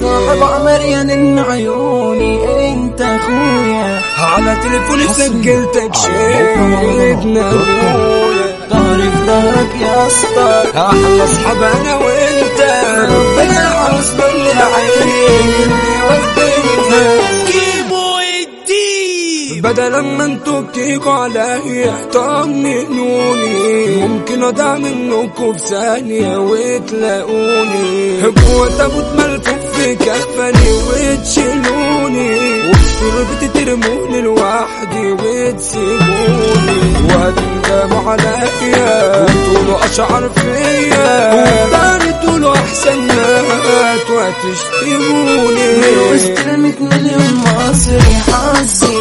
صاحب عمريان عيوني انت اخويا على تليفوني سجلتك شيدنا ظهري في ظهرك يا اسطى أحلى أصحاب أنا وأنت. ربنا يحرس كل العين. بدل ما أنتوا بتيجوا عليا طمنوني ممكن اضيع منكم في ثانية وتلاقوني. جوه تابوت ملفوف في كفني وتشيلوني وفي تربتي ترموني لوحدي وتسيبوني. وهتندموا عليا وتقولوا اشعار فيا. وتاني تقولوا أحسن مات وهتشتموني وسط المية مليون مصري حظي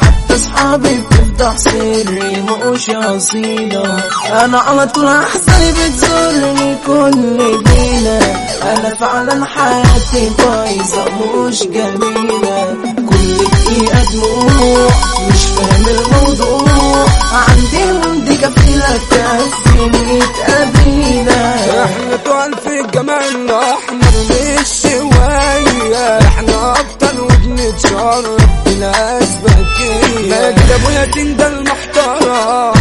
حتى أصحابي بتفضح سري مش أصيلة. أنا على طول احزاني بتزورني كل ليلة. أنا فعلا حياتي بايظة مش جميلة. كل دقيقة دموع مش فاهم الموضوع. عندي كفيلة تكفي مية قبيلة إحنا طوال في الجمال الاحمر مش شوية إحنا أبطال وبنتشرف بناس بكية ماجد ابويا تندى المحترم.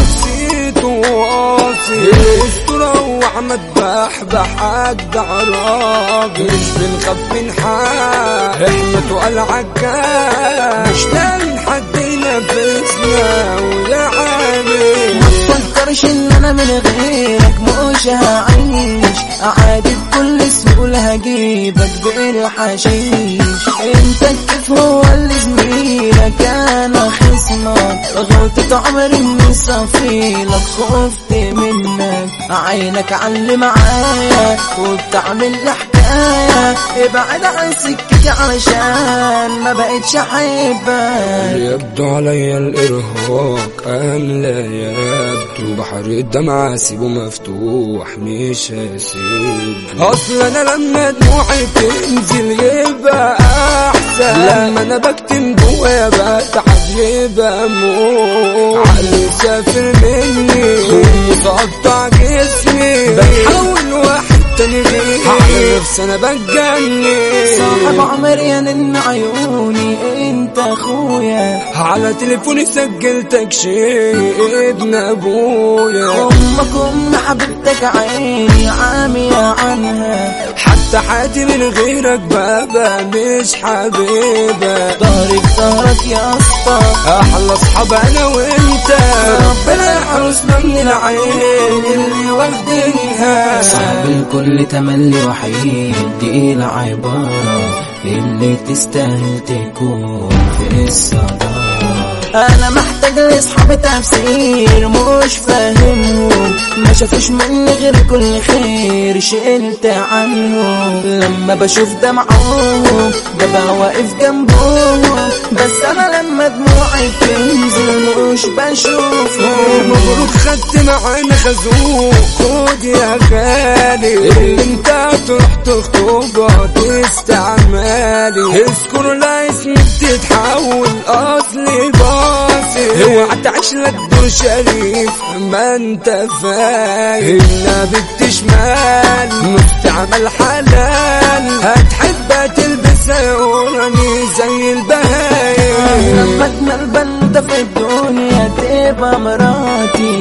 بحبح اجدع راجل مش بنخاف من حق إحنا تقال عجال مش لاقيين حد ينافسنا ولا عامل ما تفكرش إن أنا من غيرك مش هعيش. عادي بكل سهولة هجيبك بالحشيش أنت كيف هو اللي زميلك؟ أنا خصمك غلطة عمري إني صفيلك خفت منك. عينك علي معايا وبتعمل لي حكاية ابعد عن سكتي علشان ما بقتش احبك يبدو علي الإرهاق أم لا يبدو. بحر الدمعة سيبه مفتوح مش هسيب. أصل أنا لما دموعي تنزل يبقى أحسن. لما أنا بكتم جوايا بتعب يبقى موت. عقلي سافر مني. جسمي بحاول واحد تاني غيري على نفسي أنا بتجنن صاحب عمريان عيوني. انت أخويا. على تليفوني سجلتك شيء ابن أبويا. أمك أم حبيبتك عيني عامية عنها. حياتي من غيرك بابا مش حبيبة. ظهري في ظهرك يا أسطى. أحلى أصحاب أنا وأنت. ربنا يحرسنا من العين اللي واخدينها صعب الكل تملي وحيد دي العبارة اللي تستاهل تكون في الصدارة أنا محتاج لاصحاب تفسير مش فاهمهم. ما شافوش مني غير كل خير شلت عنهم. لما بشوف دمعهم ببقى واقف جنبهم. بس أنا لما دموعي بتنزل مش بشوفهم. مبروك خدت معانا خازوق. خد يا غالي اللي انت تروح تخطبها تستعمالي اذكر لا اسمك تتحول اصلي باصي اوعى تعيش لك دور شريف ما أنت فاهم النبي بتشمال مستعمل حلال هتحب تلبسها وراني زي البهايم. لما اجمل بنت في الدنيا تبقى مراتي.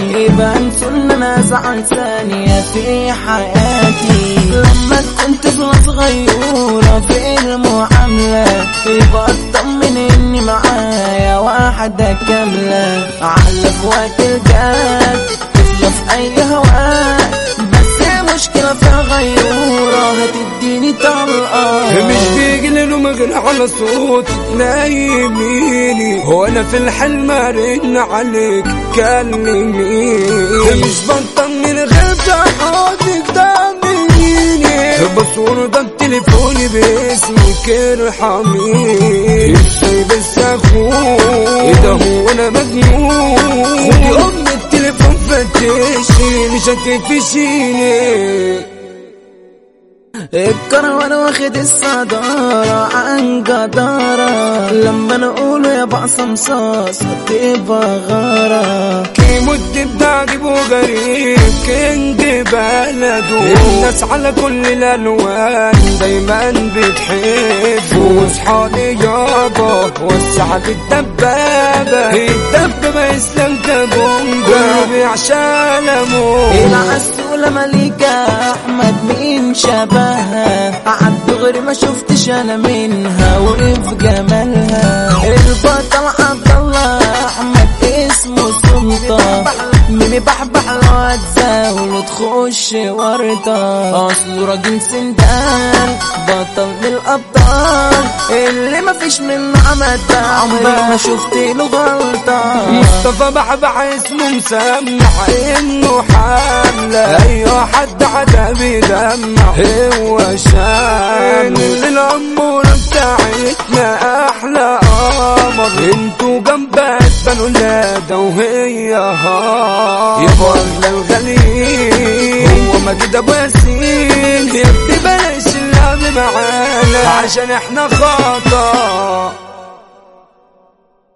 ان أنا ازعل ثانية في حياتي. لما طفلة صغيرة في المعاملة يبقى اطمن إني معايا واحدة كاملة. على في وقت الجد طفلة في أي هواء. بس مشكلة فيها غيورة هتديني طلقة. مش بيجي غير على صوت تنايميني هو أنا في الحلم أرن عليك. كلميني. مش بطمن غير تحضنك تاميني بصور ده تليفوني باسمك ارحميني إزاي بس أخوك إيه ده هو أنا مجنون خدي ام التليفون فتشي مش هتقفشيني. الكروان واخد الصدارة عن قدارة لما نقول يا بعصم صاص تبقى غارة كيمو الدب داقب وغريب كينج بلده الناس على كل الألوان دايما بتحب. واصحابي يابا وسع الدبابة الدبابة اسلام كبونجا بيعشى لمون العسولة ملكة أحمد مين شبهها عالدغري ما شفتش أنا منها وقف جمالها البطل عبد الله أحمد اسمه سلطة. مين بحبح لو هتزاول تخش ورطة. أصله راجل سندان بطل الأبطال اللي ما فيش منه عمد عمري ما شفت له غلطة. مصطفى بحبح اسمه مسمع إنه حملة أيوه حد عدا بيدمع هو شامل. الامورة بتاعتنا أحلى قمر أنتوا جنبك بنو ولادة وهي هار. يا بغل الغليل هو مجد أبو عشان إحنا خطأ.